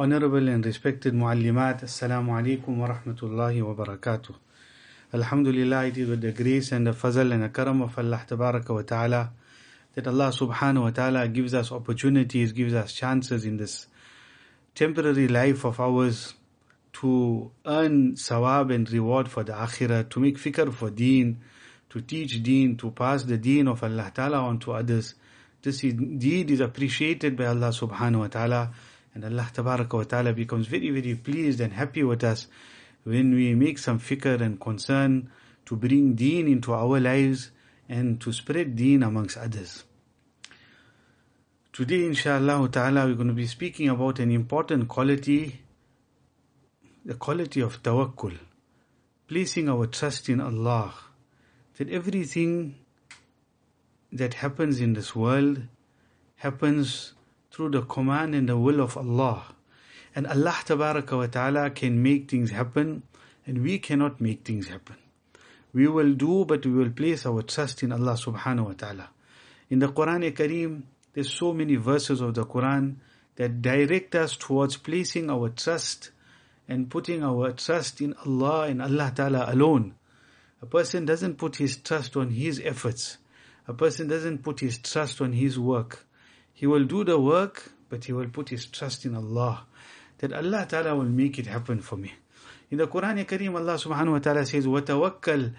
Honorable and respected Muallimat, Assalamu alaikum wa rahmatullahi wa barakatuh. Alhamdulillah, it is with the grace and the fazl and the karam of Allah Tabaraka wa Ta'ala that Allah Subhanahu wa Ta'ala gives us opportunities, gives us chances in this temporary life of ours to earn sawab and reward for the akhirah, to make fikr for deen, to teach deen, to pass the deen of Allah Ta'ala on to others. This indeed is appreciated by Allah Subhanahu wa Ta'ala. And Allah ta'ala becomes very, very pleased and happy with us when we make some fikr and concern to bring deen into our lives and to spread deen amongst others. Today, inshallah ta'ala, we're going to be speaking about an important quality, the quality of tawakkul, placing our trust in Allah, that everything that happens in this world happens through the command and the will of Allah. And Allah wa ta'ala can make things happen and we cannot make things happen. We will do but we will place our trust in Allah subhanahu wa ta'ala. In the Quran Kareem, there's so many verses of the Quran that direct us towards placing our trust and putting our trust in Allah and Allah Ta'ala alone. A person doesn't put his trust on his efforts. A person doesn't put his trust on his work. He will do the work, but he will put his trust in Allah. That Allah Ta'ala will make it happen for me. In the Quran Kareem, Allah subhanahu wa ta'ala says, وَتَوَكَّلْ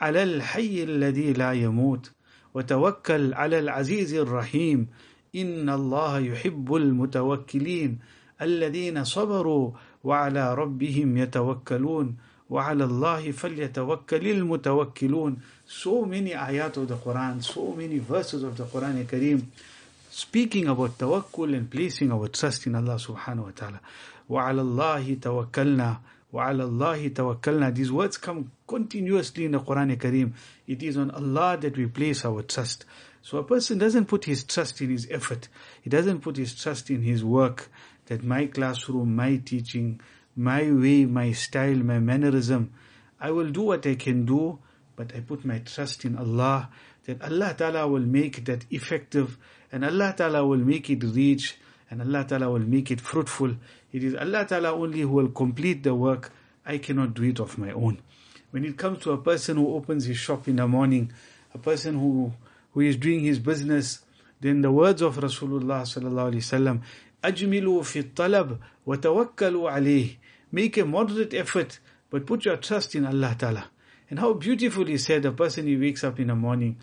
عَلَى الْحَيِّ الَّذِي لَا يَمُوتُ وَتَوَكَّلْ عَلَى الْعَزِيزِ الرَّحِيمِ إِنَّ اللَّهَ يُحِبُّ الْمُتَوَكِّلِينَ الَّذِينَ صَبَرُوا وَعَلَى رَبِّهِمْ يَتَوَكَّلُونَ وعلى الله فليتوكل المتوكلون so many ayat of the Quran so many verses of the Quran Kareem speaking about tawakkul and placing our trust in Allah subhanahu wa ta'ala. وَعَلَى اللَّهِ تَوَكَّلْنَا وَعَلَى اللَّهِ تَوَكَّلْنَا These words come continuously in the Quran Kareem. It is on Allah that we place our trust. So a person doesn't put his trust in his effort. He doesn't put his trust in his work. That my classroom, my teaching, my way, my style, my mannerism. I will do what I can do, but I put my trust in Allah. that Allah Ta'ala will make that effective and Allah Ta'ala will make it reach and Allah Ta'ala will make it fruitful. It is Allah Ta'ala only who will complete the work. I cannot do it of my own. When it comes to a person who opens his shop in the morning, a person who, who is doing his business, then the words of Rasulullah sallallahu alaihi wasallam, ajmilu fi talab wa tawakkalu. Make a moderate effort, but put your trust in Allah Ta'ala. And how beautifully said a person who wakes up in the morning,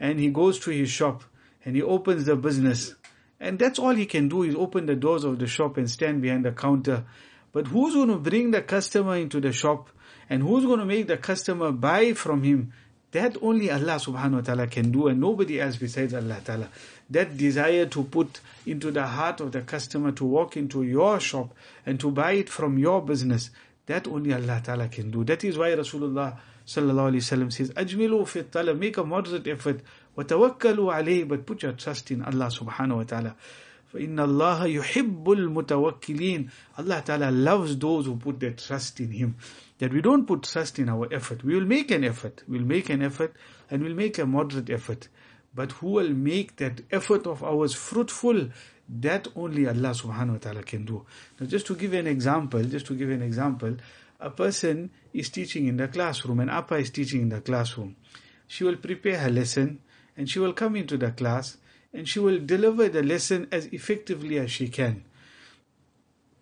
and he goes to his shop and he opens the business. And that's all he can do is open the doors of the shop and stand behind the counter. But who's going to bring the customer into the shop? And who's going to make the customer buy from him? That only Allah subhanahu wa ta'ala can do and nobody else besides Allah ta'ala. That desire to put into the heart of the customer to walk into your shop and to buy it from your business, that only Allah ta'ala can do. That is why Rasulullah sallallahu alayhi wasallam says, Ajmilu fi talab, make a moderate effort وتوكلوا عليه but put your trust in Allah subhanahu wa ta'ala فإن الله يحب المتوكلين Allah Ta'ala loves those who put their trust in Him that we don't put trust in our effort we will make an effort we'll make an effort and we'll make a moderate effort but who will make that effort of ours fruitful that only Allah subhanahu wa ta'ala can do now just to give an example just to give an example a person is teaching in the classroom and Appa is teaching in the classroom she will prepare her lesson and she will come into the class and she will deliver the lesson as effectively as she can.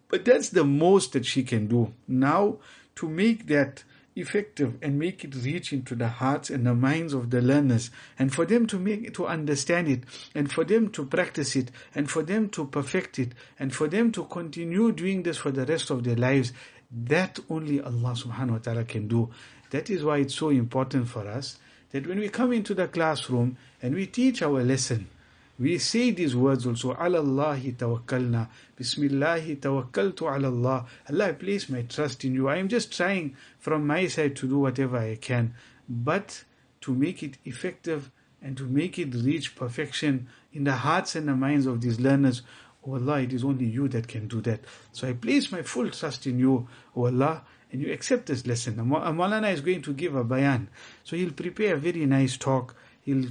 But that's the most that she can do. Now, to make that effective and make it reach into the hearts and the minds of the learners and for them to make to understand it and for them to practice it and for them to perfect it and for them to continue doing this for the rest of their lives that only Allah subhanahu wa ta'ala can do. That is why it's so important for us that when we come into the classroom and we teach our lesson, we say these words also, Allahi tawakkalna, bismillahi tawakkaltu ala Allah. Allah, I place my trust in you. I am just trying from my side to do whatever I can. But to make it effective and to make it reach perfection in the hearts and the minds of these learners, Oh Allah, it is only you that can do that. So I place my full trust in you, Oh Allah, and you accept this lesson. Maulana is going to give a bayan. So he'll prepare a very nice talk. He'll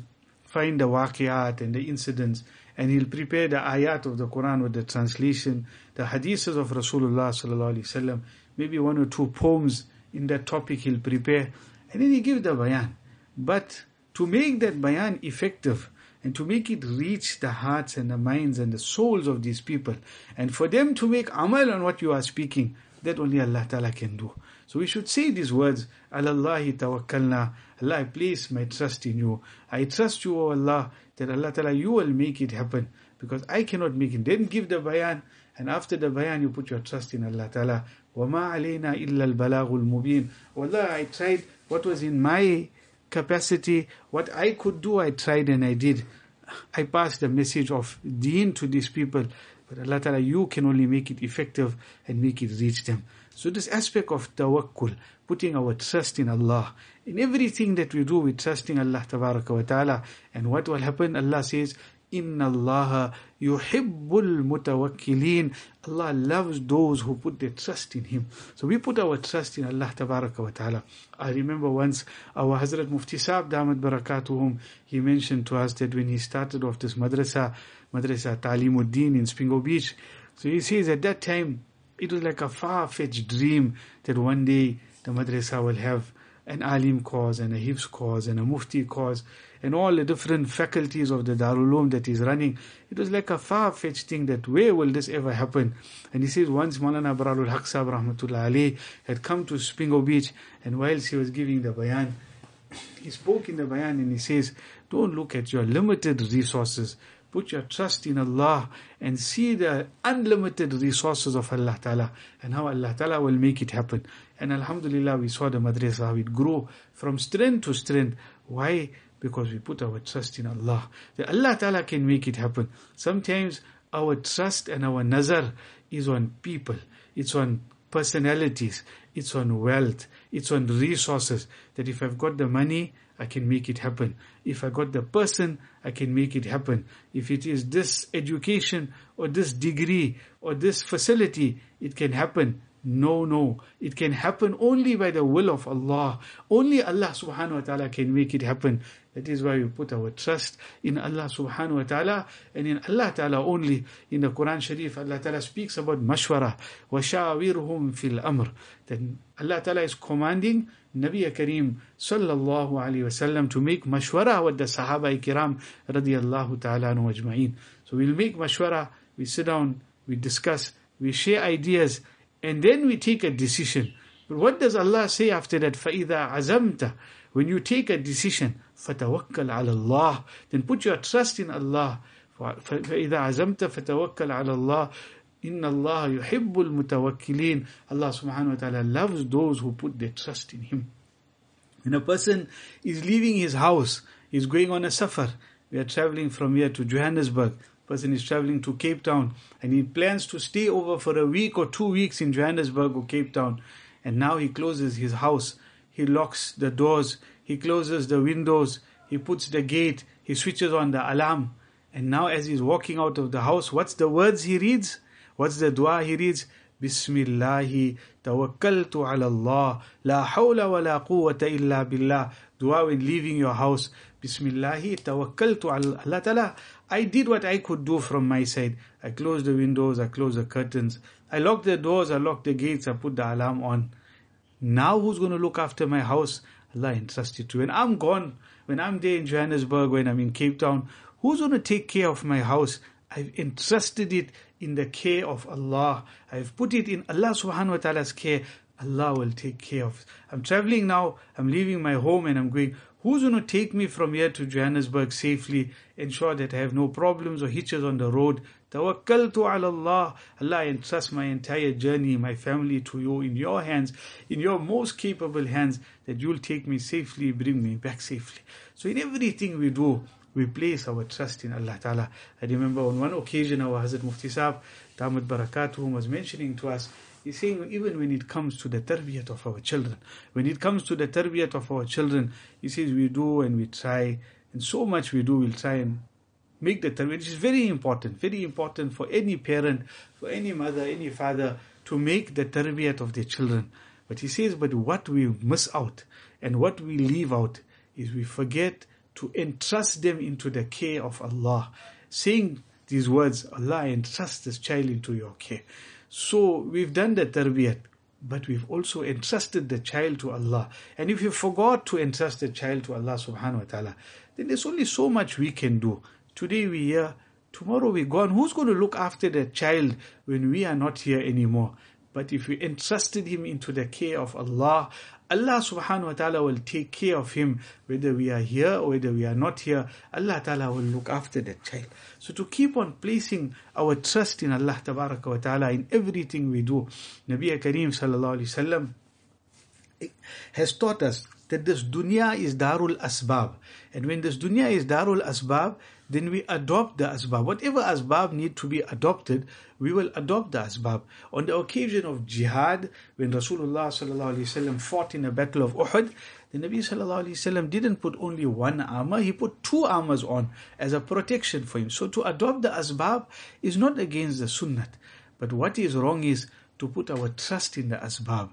find the waqiyat and the incidents and he'll prepare the ayat of the Quran with the translation, the hadiths of Rasulullah sallallahu alaihi wasallam, maybe one or two poems in that topic he'll prepare, and then he give the bayan. But to make that bayan effective and to make it reach the hearts and the minds and the souls of these people, and for them to make amal on what you are speaking, that only Allah Ta'ala can do. So we should say these words, Allahi tawakkalna, Allah I place my trust in you. I trust you, O Allah, that Allah Ta'ala you will make it happen. Because I cannot make it. Then give the bayan, and after the bayan you put your trust in Allah Ta'ala. وَمَا عَلَيْنَا إِلَّا الْبَلَاغُ الْمُبِينَ Allah, I tried what was in my capacity, what I could do, I tried and I did. I passed the message of deen to these people. But Allah Ta'ala, you can only make it effective and make it reach them. So this aspect of tawakkul, putting our trust in Allah. In everything that we do, we trusting Allah Ta'ala. And what will happen? Allah says, Inna Allah yuhibbul mutawakkilin. Allah loves those who put their trust in Him. So we put our trust in Allah Ta'ala. I remember once our Hazrat Mufti Saab Damat Barakatuhum, he mentioned to us that when he started off this madrasa, Madrasa Talimuddin in Isipingo Beach, so he says at that time, it was like a far-fetched dream that one day the madrasa will have an alim cause and a hifz cause and a mufti cause and all the different faculties of the Darul Uloom that is running. It was like a far-fetched thing that where will this ever happen? And he says once Maulana Abrarul Haq Rahmatullah Ali had come to Isipingo Beach and whilst he was giving the bayan, he spoke in the bayan and he says, don't look at your limited resources. Put your trust in Allah and see the unlimited resources of Allah Ta'ala and how Allah Ta'ala will make it happen. And Alhamdulillah, we saw the madrasa, how it grew from strength to strength. Why? Because we put our trust in Allah. That Allah Ta'ala can make it happen. Sometimes our trust and our nazar is on people. It's on personalities. It's on wealth. It's on resources. That if I've got the money, I can make it happen. If I got the person, I can make it happen. If it is this education or this degree or this facility, it can happen. No, no. It can happen only by the will of Allah. Only Allah subhanahu wa ta'ala can make it happen. That is why we put our trust in Allah subhanahu wa ta'ala and in Allah ta'ala only. In the Quran Sharif, Allah ta'ala speaks about mashwara. وَشَاوِرْهُمْ فِي الْأَمْرِ Then Allah ta'ala is commanding Nabi Kareem sallallahu alayhi wasallam to make mashwara with the Sahaba kiram radiyallahu ta'ala anhu ajma'in. So we'll make mashwara, we sit down, we discuss, we share ideas, and then we take a decision. But what does Allah say after that? فَإِذَا عَزَمْتَ When you take a decision, فَتَوَكَّلْ عَلَى اللَّهِ Then put your trust in Allah. فَإِذَا عَزَمْتَ فَتَوَكَّلْ عَلَى اللَّهِ Inna Allah yuhibbul mutawakkilin. Allah subhanahu wa ta'ala loves those who put their trust in Him. When a person is leaving his house, he's going on a safar. We are traveling from here to Johannesburg. Person is traveling to Cape Town and he plans to stay over for a week or two weeks in Johannesburg or Cape Town. And now he closes his house. He locks the doors. He closes the windows. He puts the gate. He switches on the alarm. And now as he's walking out of the house, what's the words he reads? What's the dua he reads? Bismillahi tawakkaltu ala Allah la hawla wa la quwwata illa billah. Dua when leaving your house. Bismillahi tawakkaltu ala Allah. I did what I could do from my side. I closed the windows, I closed the curtains. I locked the doors, I locked the gates, I put the alarm on. Now who's going to look after my house? Allah entrusted to. When I'm gone, when I'm there in Johannesburg, when I'm in Cape Town, who's going to take care of my house? I've entrusted it in the care of Allah. I've put it in Allah subhanahu wa ta'ala's care. Allah will take care of. I'm traveling now, I'm leaving my home and I'm going, who's going to take me from here to Johannesburg safely, ensure that I have no problems or hitches on the road. Tawakkaltu ala Allah. Allah, I entrust my entire journey, my family to you in your hands, in your most capable hands, that you'll take me safely, bring me back safely. So in everything we do, we place our trust in Allah Ta'ala. I remember on one occasion our Hazrat Mufti Saab, Damat Barakatuh, was mentioning to us, he's saying even when it comes to the tarbiyat of our children, when it comes to the tarbiyat of our children, he says we do and we try, and so much we do, we'll try and make the tarbiyat, is very important, very important for any parent, for any mother, any father, to make the tarbiyat of their children. But he says, but what we miss out and what we leave out is we forget to entrust them into the care of Allah. Saying these words, Allah entrust this child into your care. So we've done the tarbiyat, but we've also entrusted the child to Allah. And if you forgot to entrust the child to Allah subhanahu wa ta'ala, then there's only so much we can do. Today we here, tomorrow we're gone. Who's going to look after the child when we are not here anymore? But if we entrusted him into the care of Allah, Allah subhanahu wa ta'ala will take care of him whether we are here or whether we are not here. Allah ta'ala will look after that child. So to keep on placing our trust in Allah wa ta'ala in everything we do. Nabi Kareem sallallahu alayhi wasallam has taught us that this dunya is darul asbab. And when this dunya is darul asbab, then we adopt the asbab. Whatever asbab need to be adopted, we will adopt the asbab. On the occasion of jihad, when Rasulullah wasallam fought in the battle of Uhud, the Nabi wasallam didn't put only one armor; he put two armors on as a protection for him. So to adopt the asbab is not against the sunnah, but what is wrong is to put our trust in the asbab.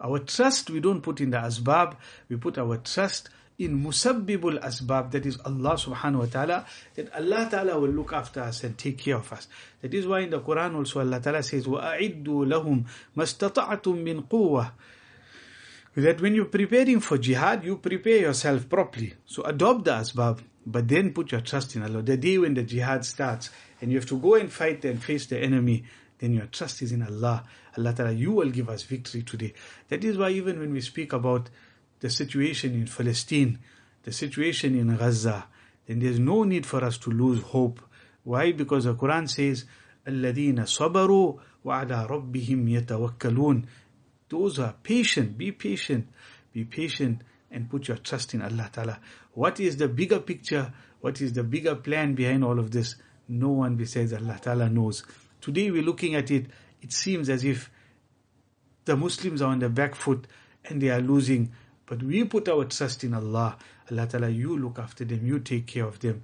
Our trust we don't put in the asbab; we put our trust in musabbibul asbab, that is Allah subhanahu wa ta'ala, that Allah ta'ala will look after us and take care of us. That is why in the Quran also Allah ta'ala says, وَأَعِدُّوا لَهُمْ مَسْتَطَعْتُم مِّن قُوَّةٍ that when you're preparing for jihad, you prepare yourself properly. So adopt the asbab, but then put your trust in Allah. The day when the jihad starts and you have to go and fight and face the enemy, then your trust is in Allah. Allah Ta'ala, you will give us victory today. That is why even when we speak about the situation in Palestine, the situation in Gaza, then there's no need for us to lose hope. Why? Because the Quran says, الَّذِينَ صَبَرُوا وَعَلَى رَبِّهِمْ يَتَوَكَّلُونَ Those are patient, be patient, be patient and put your trust in Allah Ta'ala. What is the bigger picture? What is the bigger plan behind all of this? No one besides Allah Ta'ala knows. Today we're looking at it, it seems as if the Muslims are on the back foot and they are losing. but we put our trust in Allah. Allah Ta'ala, you look after them, you take care of them.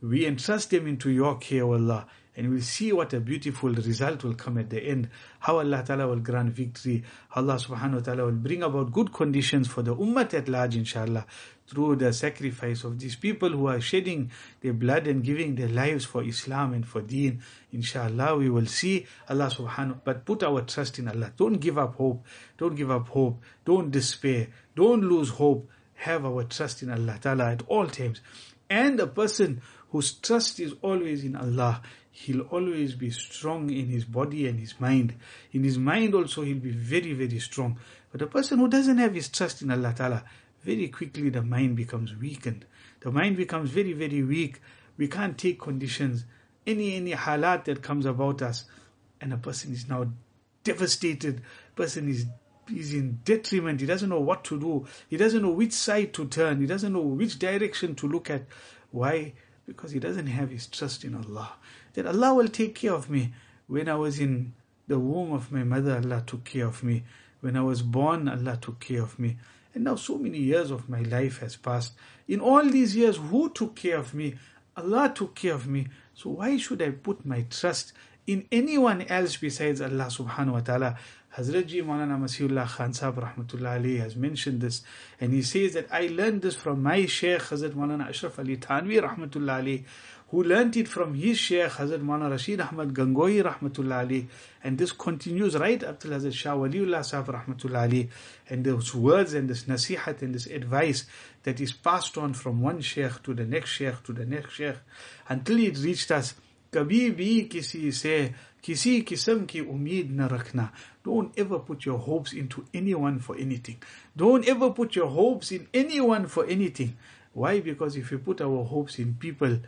We entrust them into your care, Allah, and we'll see what a beautiful result will come at the end. How Allah Ta'ala will grant victory. Allah Subhanahu wa Ta'ala will bring about good conditions for the Ummah at large, inshallah through the sacrifice of these people who are shedding their blood and giving their lives for Islam and for Deen. Inshallah, we will see Allah subhanahu but put our trust in Allah. Don't give up hope. Don't give up hope. Don't despair. Don't lose hope. Have our trust in Allah Ta'ala at all times. And a person whose trust is always in Allah, he'll always be strong in his body and his mind. In his mind also he'll be very, very strong. But a person who doesn't have his trust in Allah Ta'ala, very quickly the mind becomes weakened. The mind becomes very, very weak. We can't take conditions, any any halat that comes about us, and a person is now devastated. Person is is in detriment. He doesn't know what to do. He doesn't know which side to turn. He doesn't know which direction to look at. Why? Because he doesn't have his trust in Allah. That Allah will take care of me. When I was in the womb of my mother, Allah took care of me. When I was born, Allah took care of me. And now so many years of my life has passed. In all these years, who took care of me? Allah took care of me. So why should I put my trust in anyone else besides Allah subhanahu wa ta'ala? Hazrat Maulana Masihullah Khan Sahib Rahmatullah Ali has mentioned this and he says that I learned this from my Shaykh Hazrat Maulana Ashraf Ali Thanvi Rahmatullah Ali who learnt it from his Shaykh Hazrat Maulana Rashid Ahmad Gangohi Rahmatullah Ali and this continues right up till Hazrat Shah Waliullah Sahib Rahmatullah Ali and those words and this nasihat and this advice that is passed on from one Shaykh to the next Shaykh to the next Shaykh until it reached us कभी भी किसी से किसी किस्म की उम्मीद न रखना don't ever put your hopes into anyone for anything don't ever put your hopes in anyone for anything why because if you put our hopes in people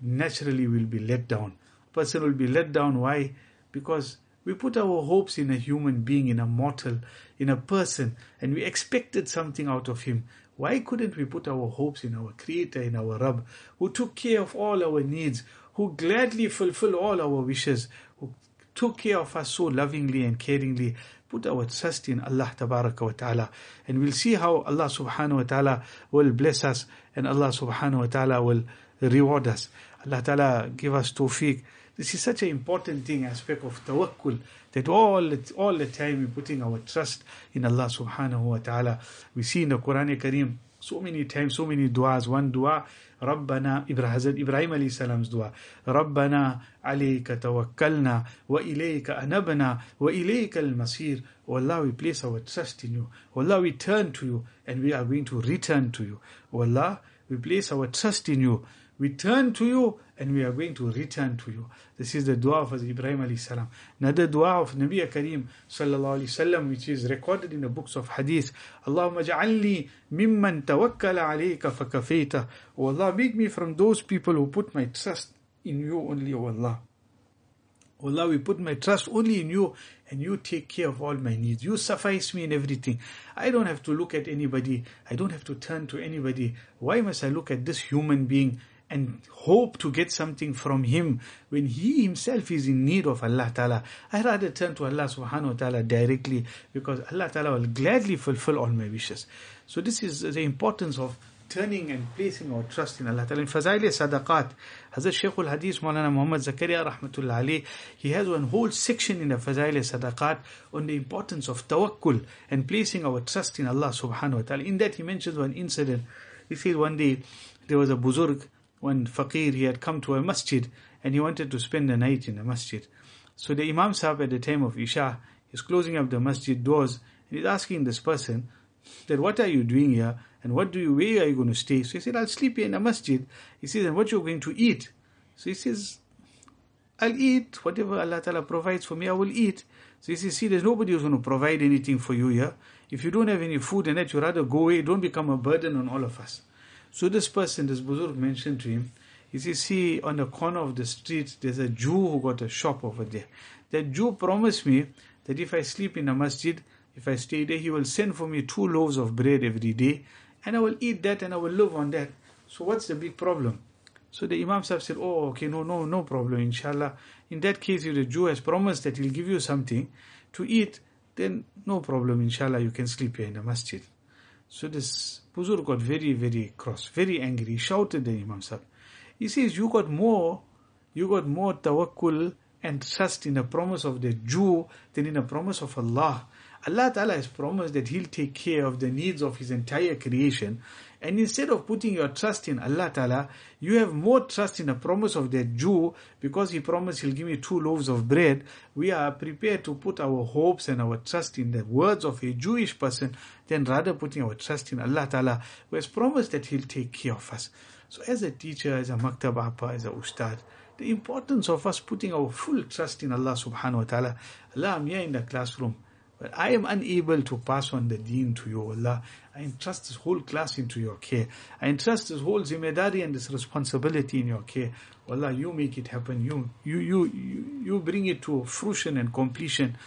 naturally we will be let down. A person will be let down. Why? Because We put our hopes in a human being, in a mortal, in a person, and we expected something out of him. Why couldn't we put our hopes in our Creator, in our Rabb, who took care of all our needs, who gladly fulfill all our wishes, took care of us so lovingly and caringly. Put our trust in Allah wa Ta'ala. And we'll see how Allah Subhanahu wa Ta'ala will bless us and Allah Subhanahu wa Ta'ala will reward us. Allah Ta'ala give us tawfiq. This is such an important thing, aspect of tawakkul, that all, all the time we're putting our trust in Allah Subhanahu wa Ta'ala. We see in the Quran Kareem so many times, so many du'as. One dua, ربنا Hazrat Ibrahim alayhi salam's dua ربنا عليك توكلنا وإليك أنبنا وإليك المصير Oh Allah, we place our trust in you. Oh Allah, we turn to you and we are going to return to you. Oh Allah, we place our trust in you. We turn to you and we are going to return to you. This is the dua of Ibrahim alayhi salam. Another dua of Nabi Kareem sallallahu alayhi wasallam, which is recorded in the books of hadith. Allahumma ja'alni mimman tawakkala alayka fakafayta. Oh Allah, make me from those people who put my trust in you only, O Allah. Oh Allah, we put my trust only in you and you take care of all my needs. You suffice me in everything. I don't have to look at anybody. I don't have to turn to anybody. Why must I look at this human being and hope to get something from him when he himself is in need of Allah Ta'ala. I rather turn to Allah Subhanahu wa Ta'ala directly because Allah Ta'ala will gladly fulfill all my wishes. So this is the importance of turning and placing our trust in Allah Ta'ala. In Fazail Sadaqat, Hazrat Shaykh al-Hadith Maulana Muhammad Zakaria Rahmatullah Ali, he has one whole section in the Fazail Sadaqat on the importance of tawakkul and placing our trust in Allah Subhanahu wa Ta'ala. In that he mentions one incident. He says one day there was a buzurg one faqir, he had come to a masjid and he wanted to spend the night in the masjid. So the Imam Sahib at the time of Isha is closing up the masjid doors and he's asking this person that what are you doing here and what do you, where are you going to stay? So he said, I'll sleep here in the masjid. He says, and what you're going to eat? So he says, I'll eat whatever Allah Ta'ala provides for me, I will eat. So he says, see, there's nobody who's going to provide anything for you here. If you don't have any food and that, you rather go away, don't become a burden on all of us. So this person, this Buzurg mentioned to him, he says, see, on the corner of the street, there's a Jew who got a shop over there. That Jew promised me that if I sleep in a masjid, if I stay there, he will send for me two loaves of bread every day, and I will eat that and I will live on that. So what's the big problem? So the Imam Sahib said, oh, okay, no, no, no problem, inshallah. In that case, if the Jew has promised that he'll give you something to eat, then no problem, inshallah, you can sleep here in the masjid. So this Buzurg got very, very cross, very angry. He shouted at Imam Sahib. He says, you got more, you got more tawakkul and trust in the promise of the Jew than in the promise of Allah. Allah Ta'ala has promised that He'll take care of the needs of His entire creation. And instead of putting your trust in Allah Ta'ala, you have more trust in the promise of that Jew because he promised he'll give me two loaves of bread. We are prepared to put our hopes and our trust in the words of a Jewish person than rather putting our trust in Allah Ta'ala who has promised that he'll take care of us. So as a teacher, as a maktab apa, as a ustad, the importance of us putting our full trust in Allah subhanahu wa ta'ala. Allah, I'm here in the classroom. But I am unable to pass on the deen to you, Allah. I entrust this whole class into your care. I entrust this whole zimedari and this responsibility in your care. Allah, you make it happen. You, you, you, you, you bring it to fruition and completion.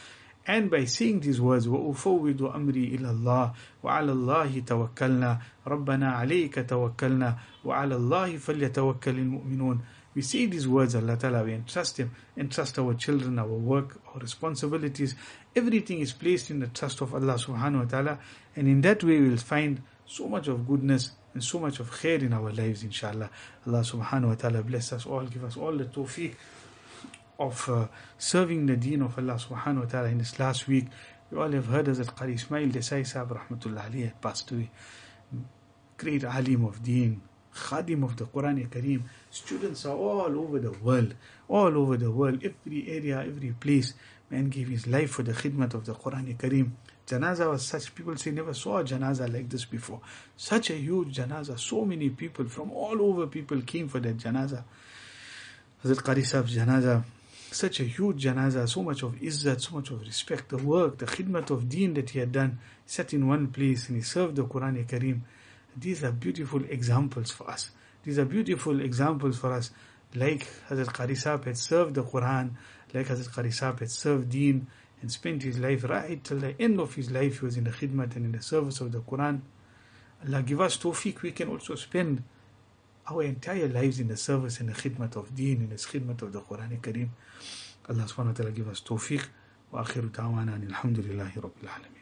And by saying these words, وَأُفَوِّضُ أَمْرِي إِلَى اللَّهِ وَعَلَى اللَّهِ تَوَكَّلْنَا رَبَّنَا عَلَيْكَ تَوَكَّلْنَا وَعَلَى اللَّهِ فَلْيَتَوَكَّلِ الْمُؤْمِنُونَ we say these words, Allah Ta'ala, we entrust Him, entrust our children, our work, our responsibilities. Everything is placed in the trust of Allah Subhanahu wa Ta'ala. And in that way we will find so much of goodness and so much of khair in our lives, inshallah. Allah Subhanahu wa Ta'ala bless us all, give us all the tawfiq of uh, serving the deen of Allah Subhanahu wa Ta'ala in this last week. We all have heard that Qari Ismail Desai Sahib Rahmatullah Ali had passed away. Great alim of deen, khadim of the Quran Kareem. Students are all over the world, all over the world, every area, every place. Man gave his life for the khidmat of the Quran Kareem. Janaza was such, people say never saw a janaza like this before. Such a huge janaza, so many people from all over people came for that janaza. Hazrat Qari Sahib's janaza, such a huge janaza, so much of izzat, so much of respect, the work, the khidmat of deen that he had done, sat in one place and he served the Quran Kareem. These are beautiful examples for us. These are beautiful examples for us. Like Hazrat Qari Sahib had served the Quran, like Hazrat Qari Sahib had served deen and spent his life right till the end of his life he was in the khidmat and in the service of the Quran. Allah give us tawfiq, we can also spend our entire lives in the service and the khidmat of deen, in the khidmat of the Quran Kareem. Allah subhanahu wa ta'ala give us tawfiq. وآخر دعوانا أن الحمد لله رب العالمين